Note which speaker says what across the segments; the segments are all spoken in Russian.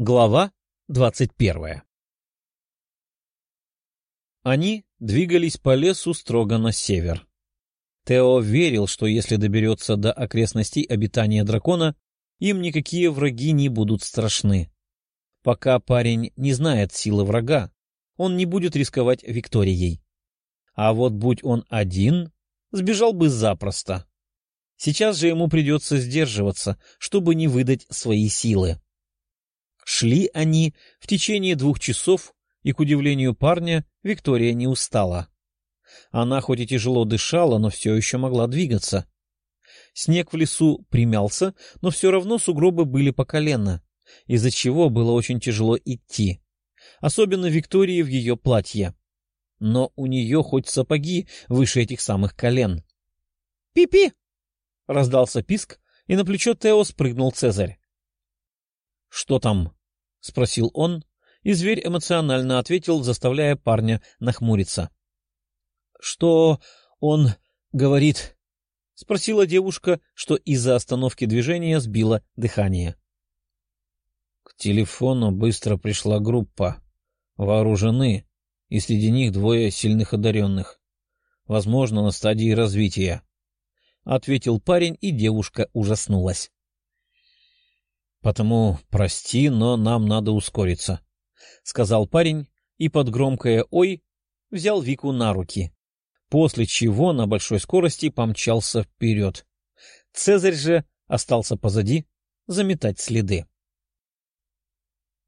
Speaker 1: Глава двадцать первая Они двигались по лесу строго на север. Тео верил, что если доберется до окрестностей обитания дракона, им никакие враги не будут страшны. Пока парень не знает силы врага, он не будет рисковать Викторией. А вот будь он один, сбежал бы запросто. Сейчас же ему придется сдерживаться, чтобы не выдать свои силы. Шли они в течение двух часов, и, к удивлению парня, Виктория не устала. Она хоть и тяжело дышала, но все еще могла двигаться. Снег в лесу примялся, но все равно сугробы были по колено, из-за чего было очень тяжело идти. Особенно Виктории в ее платье. Но у нее хоть сапоги выше этих самых колен. «Пи-пи!» — раздался писк, и на плечо Тео спрыгнул Цезарь. «Что там?» — спросил он, и зверь эмоционально ответил, заставляя парня нахмуриться. — Что он говорит? — спросила девушка, что из-за остановки движения сбило дыхание. К телефону быстро пришла группа. Вооружены, и среди них двое сильных одаренных. Возможно, на стадии развития. — ответил парень, и девушка ужаснулась. Потому прости, но нам надо ускориться, — сказал парень и под громкое «Ой» взял Вику на руки, после чего на большой скорости помчался вперед. Цезарь же остался позади заметать следы.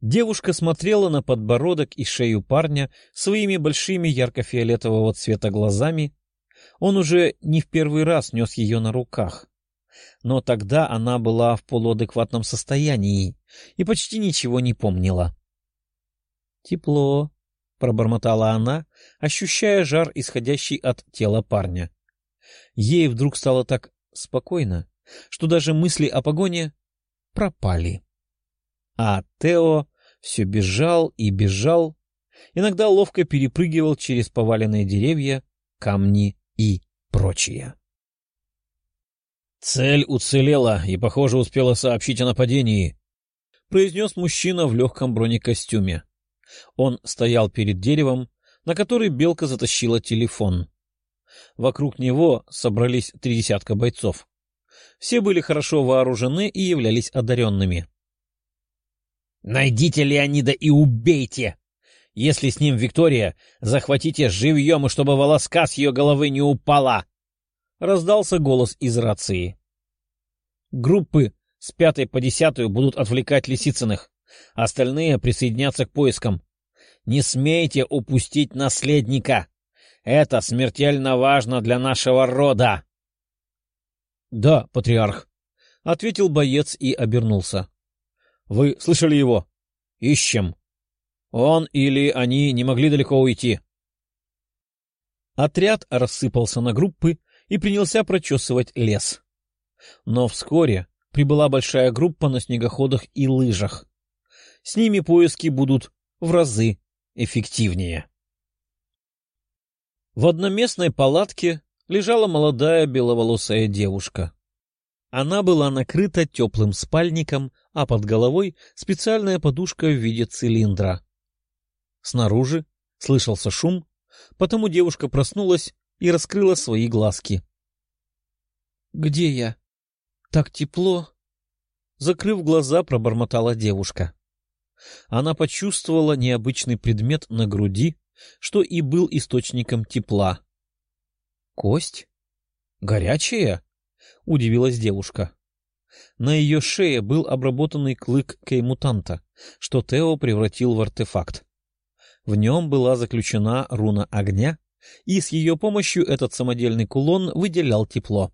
Speaker 1: Девушка смотрела на подбородок и шею парня своими большими ярко-фиолетового цвета глазами. Он уже не в первый раз нес ее на руках но тогда она была в полуадекватном состоянии и почти ничего не помнила. «Тепло», — пробормотала она, ощущая жар, исходящий от тела парня. Ей вдруг стало так спокойно, что даже мысли о погоне пропали. А Тео все бежал и бежал, иногда ловко перепрыгивал через поваленные деревья, камни и прочее. «Цель уцелела и, похоже, успела сообщить о нападении», — произнес мужчина в легком бронекостюме. Он стоял перед деревом, на который белка затащила телефон. Вокруг него собрались три десятка бойцов. Все были хорошо вооружены и являлись одаренными. «Найдите Леонида и убейте! Если с ним Виктория, захватите живьем, и чтобы волоска с ее головы не упала!» Раздался голос из рации. Группы с пятой по десятую будут отвлекать Лисицыных. Остальные присоединятся к поискам. Не смейте упустить наследника. Это смертельно важно для нашего рода. — Да, патриарх, — ответил боец и обернулся. — Вы слышали его? Ищем. Он или они не могли далеко уйти. Отряд рассыпался на группы, и принялся прочесывать лес. Но вскоре прибыла большая группа на снегоходах и лыжах. С ними поиски будут в разы эффективнее. В одноместной палатке лежала молодая беловолосая девушка. Она была накрыта теплым спальником, а под головой специальная подушка в виде цилиндра. Снаружи слышался шум, потому девушка проснулась и раскрыла свои глазки. — Где я? Так тепло. Закрыв глаза, пробормотала девушка. Она почувствовала необычный предмет на груди, что и был источником тепла. — Кость? Горячая? — удивилась девушка. На ее шее был обработанный клык кеймутанта, что Тео превратил в артефакт. В нем была заключена руна огня, и с ее помощью этот самодельный кулон выделял тепло.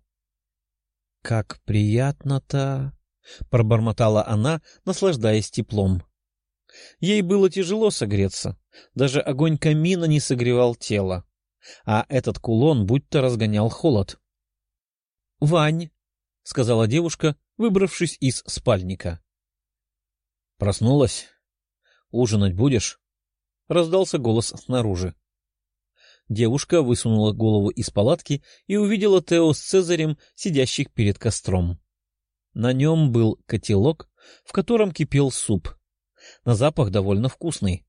Speaker 1: — Как приятно-то! — пробормотала она, наслаждаясь теплом. Ей было тяжело согреться, даже огонь камина не согревал тело, а этот кулон будто разгонял холод. — Вань! — сказала девушка, выбравшись из спальника. — Проснулась? Ужинать будешь? — раздался голос снаружи. Девушка высунула голову из палатки и увидела Тео с Цезарем, сидящих перед костром. На нем был котелок, в котором кипел суп. На запах довольно вкусный.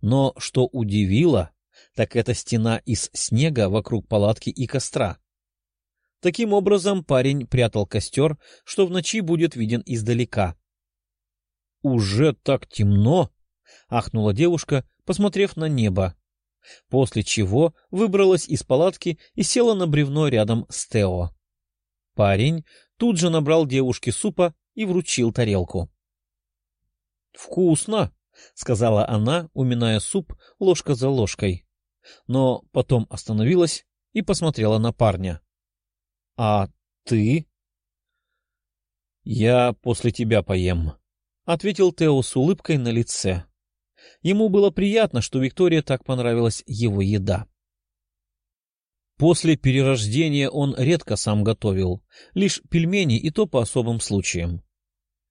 Speaker 1: Но что удивило, так это стена из снега вокруг палатки и костра. Таким образом парень прятал костер, что в ночи будет виден издалека. — Уже так темно! — ахнула девушка, посмотрев на небо, после чего выбралась из палатки и села на бревно рядом с Тео. Парень тут же набрал девушке супа и вручил тарелку. — Вкусно! — сказала она, уминая суп ложка за ложкой. Но потом остановилась и посмотрела на парня. — А ты? — Я после тебя поем, — ответил Тео с улыбкой на лице. Ему было приятно, что Виктория так понравилась его еда. После перерождения он редко сам готовил, лишь пельмени и то по особым случаям.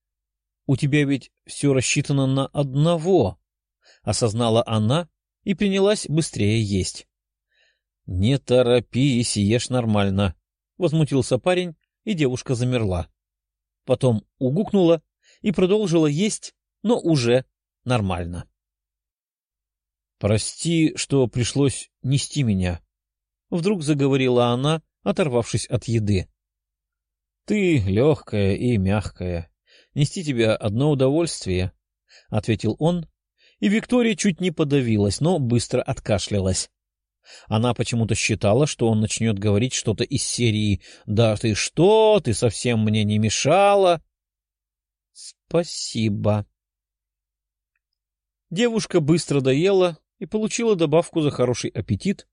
Speaker 1: — У тебя ведь все рассчитано на одного, — осознала она и принялась быстрее есть. — Не торопись, ешь нормально, — возмутился парень, и девушка замерла. Потом угукнула и продолжила есть, но уже нормально. — Прости, что пришлось нести меня, — вдруг заговорила она, оторвавшись от еды. — Ты легкая и мягкая. Нести тебя одно удовольствие, — ответил он, и Виктория чуть не подавилась, но быстро откашлялась. Она почему-то считала, что он начнет говорить что-то из серии «Да ты что, ты совсем мне не мешала». «Спасибо». Девушка быстро доела и получила добавку за хороший аппетит,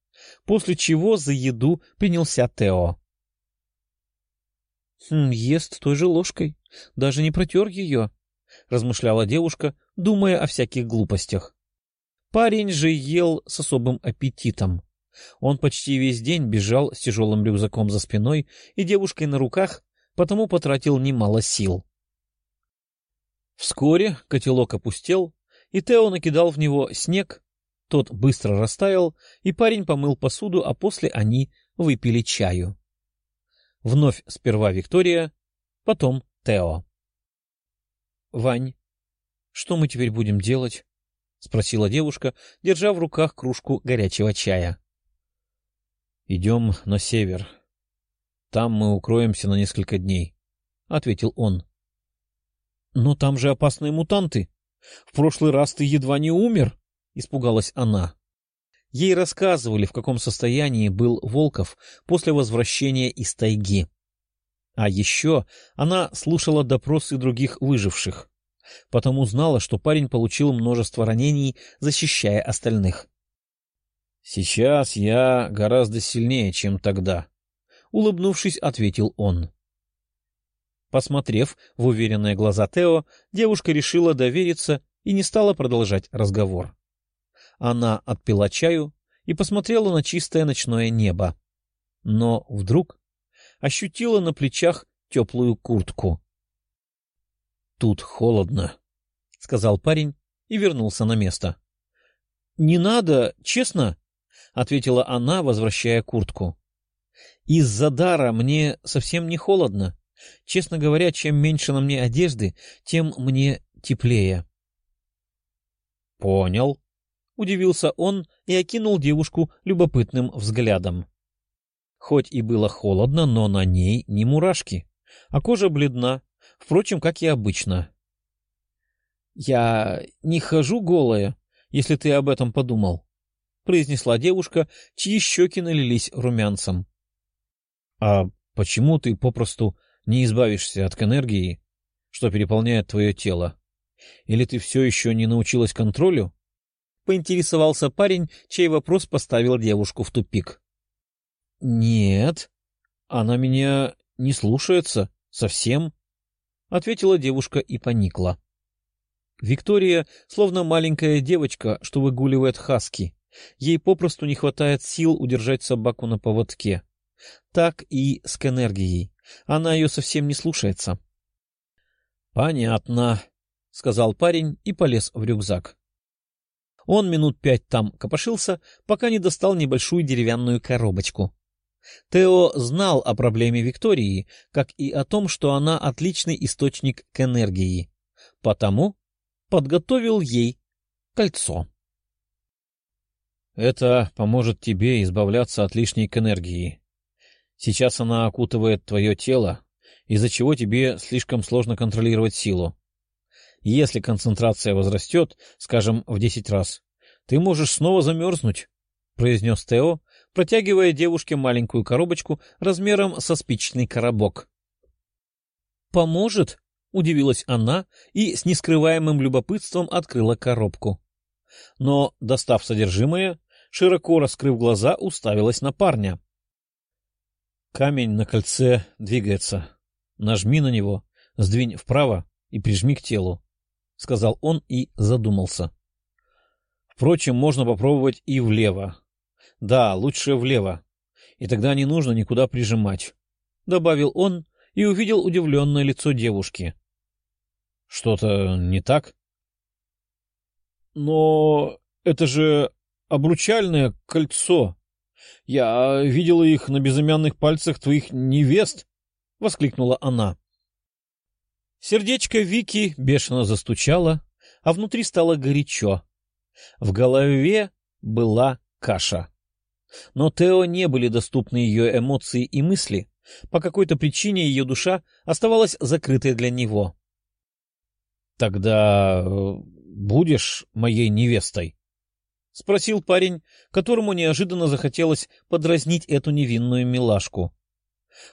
Speaker 1: после чего за еду принялся Тео. «Хм, «Ест той же ложкой, даже не протер ее», — размышляла девушка, думая о всяких глупостях. Парень же ел с особым аппетитом. Он почти весь день бежал с тяжелым рюкзаком за спиной и девушкой на руках, потому потратил немало сил. Вскоре котелок опустел, и Тео накидал в него снег, тот быстро растаял, и парень помыл посуду, а после они выпили чаю. Вновь сперва Виктория, потом Тео. — Вань, что мы теперь будем делать? — спросила девушка, держа в руках кружку горячего чая. — Идем на север. Там мы укроемся на несколько дней, — ответил он. — Но там же опасные мутанты. В прошлый раз ты едва не умер, — испугалась она. Ей рассказывали, в каком состоянии был Волков после возвращения из тайги. А еще она слушала допросы других выживших, потому знала, что парень получил множество ранений, защищая остальных. «Сейчас я гораздо сильнее, чем тогда», — улыбнувшись, ответил он. Посмотрев в уверенные глаза Тео, девушка решила довериться и не стала продолжать разговор. Она отпила чаю и посмотрела на чистое ночное небо. Но вдруг ощутила на плечах теплую куртку. — Тут холодно, — сказал парень и вернулся на место. — Не надо, честно, — ответила она, возвращая куртку. — Из-за дара мне совсем не холодно. Честно говоря, чем меньше на мне одежды, тем мне теплее. — Понял, — удивился он и окинул девушку любопытным взглядом. Хоть и было холодно, но на ней не мурашки, а кожа бледна, впрочем, как и обычно. — Я не хожу голая, если ты об этом подумал, — произнесла девушка, чьи щеки налились румянцем. — А почему ты попросту не избавишься от энергии, что переполняет твое тело? Или ты все еще не научилась контролю? — поинтересовался парень, чей вопрос поставил девушку в тупик. — Нет, она меня не слушается совсем, — ответила девушка и поникла. Виктория словно маленькая девочка, что выгуливает хаски. Ей попросту не хватает сил удержать собаку на поводке. Так и с энергией. Она ее совсем не слушается. — Понятно, — сказал парень и полез в рюкзак. Он минут пять там копошился, пока не достал небольшую деревянную коробочку. Тео знал о проблеме Виктории, как и о том, что она отличный источник к энергии. Потому подготовил ей кольцо. Это поможет тебе избавляться от лишней энергии. Сейчас она окутывает твое тело, из-за чего тебе слишком сложно контролировать силу. Если концентрация возрастет, скажем, в десять раз, ты можешь снова замерзнуть, — произнес Тео, протягивая девушке маленькую коробочку размером со спичный коробок. — Поможет? — удивилась она и с нескрываемым любопытством открыла коробку. Но, достав содержимое, широко раскрыв глаза, уставилась на парня. Камень на кольце двигается. Нажми на него, сдвинь вправо и прижми к телу, — сказал он и задумался. Впрочем, можно попробовать и влево. Да, лучше влево. И тогда не нужно никуда прижимать, — добавил он и увидел удивленное лицо девушки. — Что-то не так? — Но это же обручальное кольцо. Я видела их на безымянных пальцах твоих невест, — воскликнула она. Сердечко Вики бешено застучало, а внутри стало горячо. В голове была каша. Но Тео не были доступны ее эмоции и мысли, по какой-то причине ее душа оставалась закрытой для него. — Тогда э, будешь моей невестой? — спросил парень, которому неожиданно захотелось подразнить эту невинную милашку.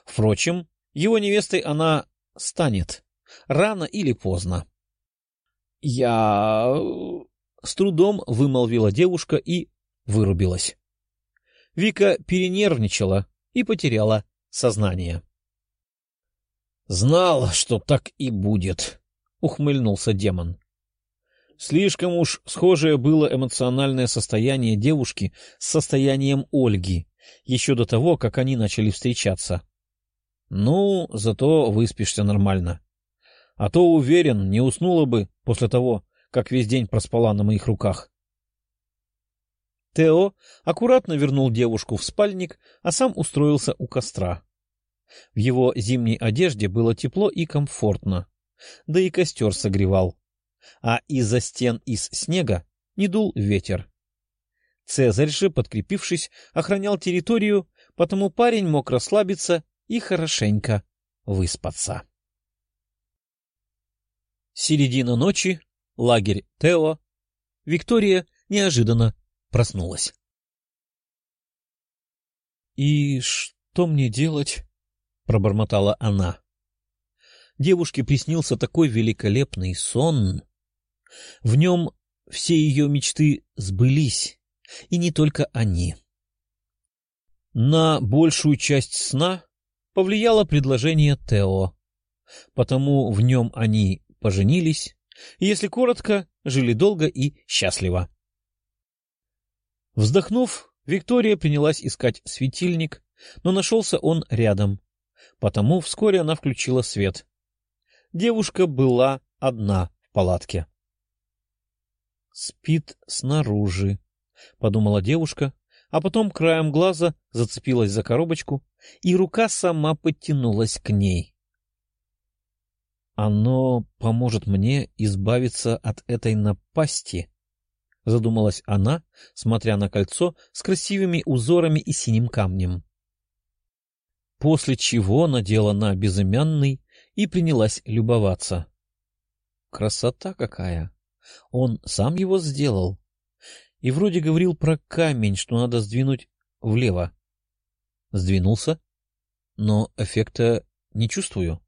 Speaker 1: Впрочем, его невестой она станет, рано или поздно. — Я... — с трудом вымолвила девушка и вырубилась. Вика перенервничала и потеряла сознание. — Знал, что так и будет, — ухмыльнулся демон. Слишком уж схожее было эмоциональное состояние девушки с состоянием Ольги, еще до того, как они начали встречаться. Ну, зато выспишься нормально. А то, уверен, не уснула бы после того, как весь день проспала на моих руках. Тео аккуратно вернул девушку в спальник, а сам устроился у костра. В его зимней одежде было тепло и комфортно, да и костер согревал а из-за стен из снега не дул ветер. Цезарь же, подкрепившись, охранял территорию, потому парень мог расслабиться и хорошенько выспаться. Середина ночи, лагерь Тео. Виктория неожиданно проснулась. — И что мне делать? — пробормотала она. Девушке приснился такой великолепный сон. В нем все ее мечты сбылись, и не только они. На большую часть сна повлияло предложение Тео, потому в нем они поженились, если коротко, жили долго и счастливо. Вздохнув, Виктория принялась искать светильник, но нашелся он рядом, потому вскоре она включила свет. Девушка была одна в палатке. «Спит снаружи», — подумала девушка, а потом краем глаза зацепилась за коробочку, и рука сама подтянулась к ней. «Оно поможет мне избавиться от этой напасти», — задумалась она, смотря на кольцо с красивыми узорами и синим камнем. После чего надела на безымянный и принялась любоваться. Красота какая! Он сам его сделал. И вроде говорил про камень, что надо сдвинуть влево. Сдвинулся, но эффекта не чувствую.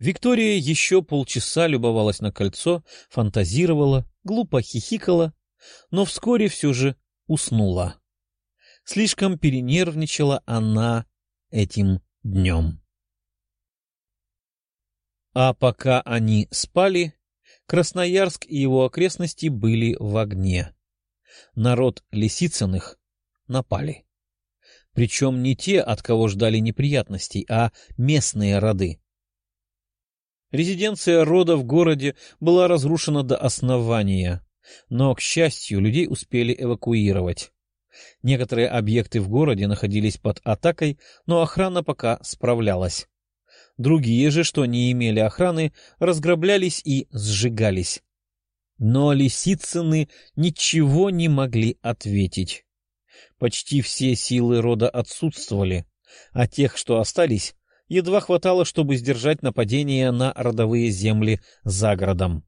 Speaker 1: Виктория еще полчаса любовалась на кольцо, фантазировала, глупо хихикала, но вскоре все же уснула. Слишком перенервничала она этим днем. А пока они спали, Красноярск и его окрестности были в огне. Народ Лисицыных напали. Причем не те, от кого ждали неприятностей, а местные роды. Резиденция рода в городе была разрушена до основания, но, к счастью, людей успели эвакуировать. Некоторые объекты в городе находились под атакой, но охрана пока справлялась. Другие же, что не имели охраны, разграблялись и сжигались. Но Лисицыны ничего не могли ответить. Почти все силы рода отсутствовали, а тех, что остались, едва хватало, чтобы сдержать нападение на родовые земли за городом.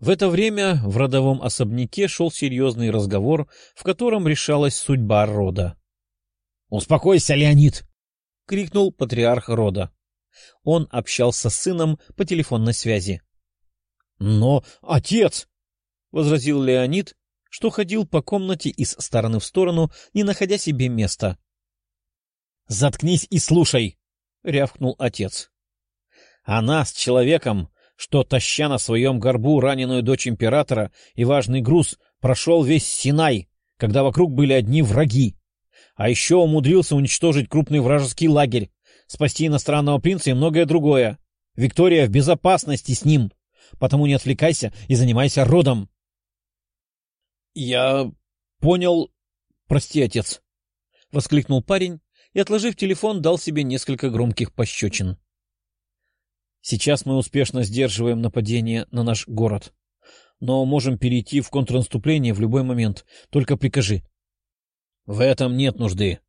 Speaker 1: В это время в родовом особняке шел серьезный разговор, в котором решалась судьба рода. — Успокойся, Леонид! — крикнул патриарх рода. Он общался с сыном по телефонной связи. — Но, отец! — возразил Леонид, что ходил по комнате из стороны в сторону, не находя себе места. — Заткнись и слушай! — рявкнул отец. — Она с человеком, что, таща на своем горбу раненую дочь императора и важный груз, прошел весь Синай, когда вокруг были одни враги. А еще умудрился уничтожить крупный вражеский лагерь, спасти иностранного принца и многое другое. Виктория в безопасности с ним, потому не отвлекайся и занимайся родом. — Я понял... Прости, отец, — воскликнул парень и, отложив телефон, дал себе несколько громких пощечин. Сейчас мы успешно сдерживаем нападение на наш город. Но можем перейти в контрнаступление в любой момент. Только прикажи. В этом нет нужды.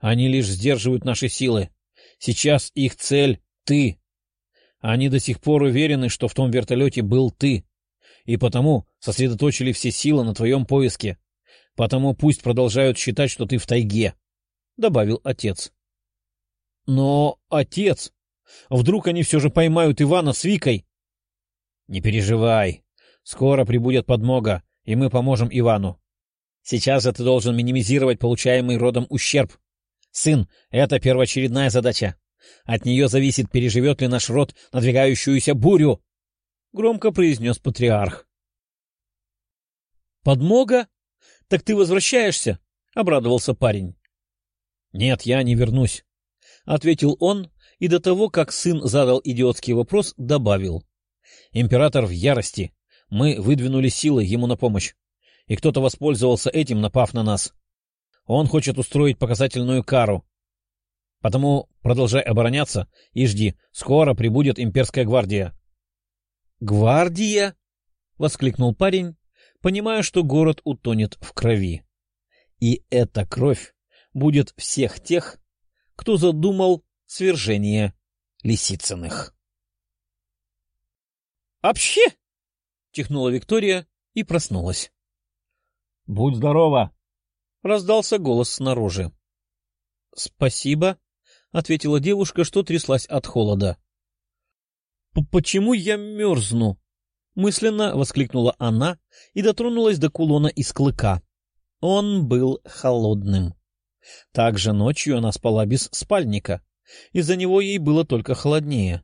Speaker 1: Они лишь сдерживают наши силы. Сейчас их цель — ты. Они до сих пор уверены, что в том вертолете был ты. И потому сосредоточили все силы на твоем поиске. Потому пусть продолжают считать, что ты в тайге, — добавил отец. — Но, отец, Вдруг они все же поймают Ивана с Викой? — Не переживай. Скоро прибудет подмога, и мы поможем Ивану. Сейчас же ты должен минимизировать получаемый родом ущерб. Сын, это первоочередная задача. От нее зависит, переживет ли наш род надвигающуюся бурю, — громко произнес патриарх. — Подмога? Так ты возвращаешься? — обрадовался парень. — Нет, я не вернусь, — ответил он, и до того, как сын задал идиотский вопрос, добавил. «Император в ярости. Мы выдвинули силы ему на помощь. И кто-то воспользовался этим, напав на нас. Он хочет устроить показательную кару. Потому продолжай обороняться и жди. Скоро прибудет имперская гвардия». «Гвардия?» — воскликнул парень, понимая, что город утонет в крови. И эта кровь будет всех тех, кто задумал свержение Лисицыных. «Вообще!» — чихнула Виктория и проснулась. «Будь здорова!» — раздался голос снаружи. «Спасибо», — ответила девушка, что тряслась от холода. «Почему я мерзну?» — мысленно воскликнула она и дотронулась до кулона из клыка. Он был холодным. Также ночью она спала без спальника, из-за него ей было только холоднее.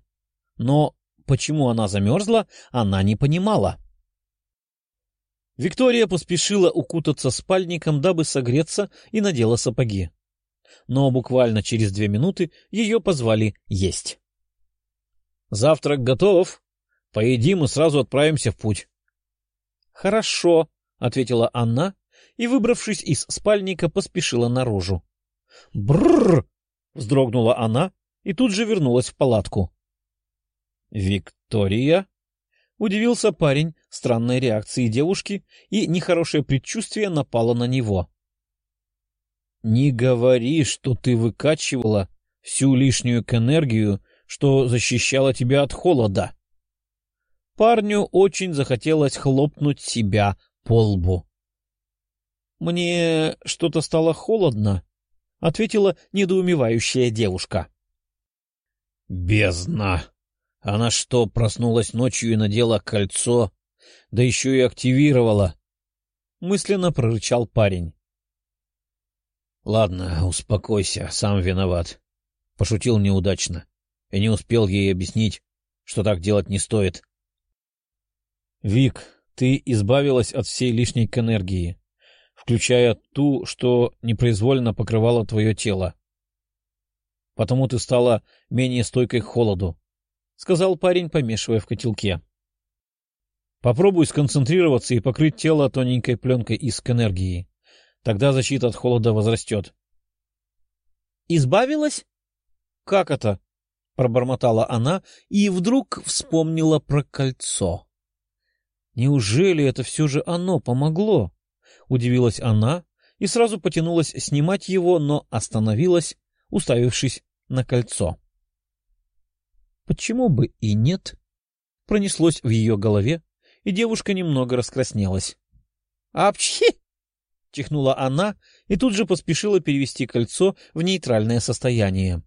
Speaker 1: Но почему она замерзла, она не понимала. Виктория поспешила укутаться спальником, дабы согреться, и надела сапоги. Но буквально через две минуты ее позвали есть. — Завтрак готов. Поедим и сразу отправимся в путь. — Хорошо, — ответила Анна и, выбравшись из спальника, поспешила наружу. — Бррр! — вздрогнула она и тут же вернулась в палатку. «Виктория?» — удивился парень странной реакции девушки, и нехорошее предчувствие напало на него. «Не говори, что ты выкачивала всю лишнюю энергию, что защищала тебя от холода». Парню очень захотелось хлопнуть себя по лбу. «Мне что-то стало холодно», — ответила недоумевающая девушка. «Бездна! Она что, проснулась ночью и надела кольцо, да еще и активировала?» — мысленно прорычал парень. «Ладно, успокойся, сам виноват. Пошутил неудачно и не успел ей объяснить, что так делать не стоит». «Вик, ты избавилась от всей лишней энергии включая ту, что непроизвольно покрывала твое тело. Потому ты стала менее стойкой к холоду, — сказал парень, помешивая в котелке. Попробуй сконцентрироваться и покрыть тело тоненькой пленкой из энергии. Тогда защита от холода возрастет. — Избавилась? — Как это? — пробормотала она и вдруг вспомнила про кольцо. «Неужели это все же оно помогло?» — удивилась она и сразу потянулась снимать его, но остановилась, уставившись на кольцо. «Почему бы и нет?» — пронеслось в ее голове, и девушка немного раскраснелась. «Апчхи!» — чихнула она и тут же поспешила перевести кольцо в нейтральное состояние.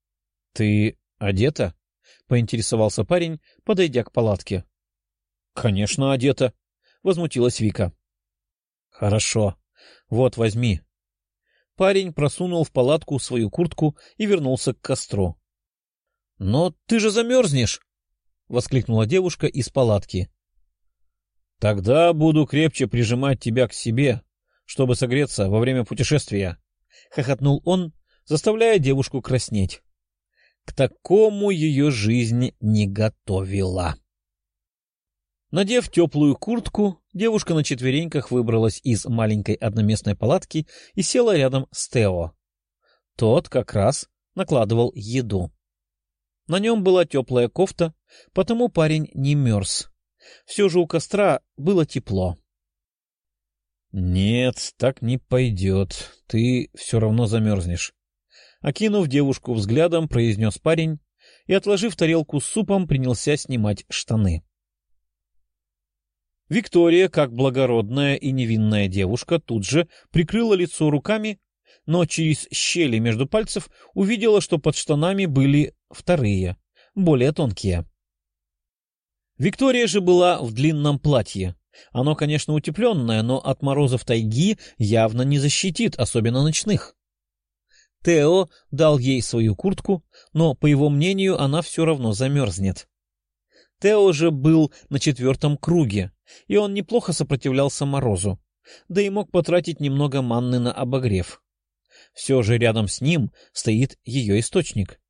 Speaker 1: — Ты одета? — поинтересовался парень, подойдя к палатке. — Конечно, одета, — возмутилась Вика. — Хорошо. Вот, возьми. Парень просунул в палатку свою куртку и вернулся к костру. — Но ты же замерзнешь! — воскликнула девушка из палатки. — Тогда буду крепче прижимать тебя к себе, чтобы согреться во время путешествия, — хохотнул он, заставляя девушку краснеть. К такому ее жизнь не готовила. Надев теплую куртку, девушка на четвереньках выбралась из маленькой одноместной палатки и села рядом с Тео. Тот как раз накладывал еду. На нем была теплая кофта, потому парень не мерз. Все же у костра было тепло. — Нет, так не пойдет. Ты все равно замерзнешь. Окинув девушку взглядом, произнес парень и, отложив тарелку с супом, принялся снимать штаны. Виктория, как благородная и невинная девушка, тут же прикрыла лицо руками, но через щели между пальцев увидела, что под штанами были вторые, более тонкие. Виктория же была в длинном платье. Оно, конечно, утепленное, но от морозов тайги явно не защитит, особенно ночных. Тео дал ей свою куртку, но, по его мнению, она все равно замерзнет. Тео же был на четвертом круге, и он неплохо сопротивлялся морозу, да и мог потратить немного манны на обогрев. Все же рядом с ним стоит ее источник.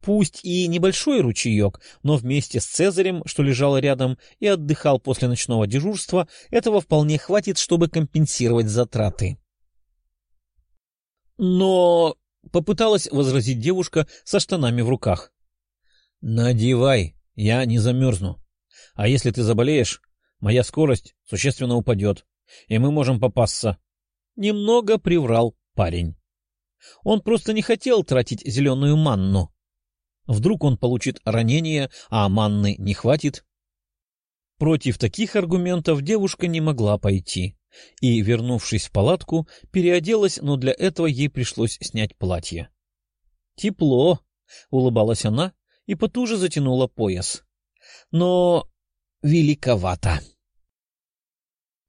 Speaker 1: Пусть и небольшой ручеек, но вместе с Цезарем, что лежал рядом и отдыхал после ночного дежурства, этого вполне хватит, чтобы компенсировать затраты. Но попыталась возразить девушка со штанами в руках. «Надевай, я не замерзну. А если ты заболеешь, моя скорость существенно упадет, и мы можем попасться». Немного приврал парень. Он просто не хотел тратить зеленую манну. Вдруг он получит ранение, а манны не хватит. Против таких аргументов девушка не могла пойти и, вернувшись в палатку, переоделась, но для этого ей пришлось снять платье. «Тепло», — улыбалась она и потуже затянула пояс. «Но великовато».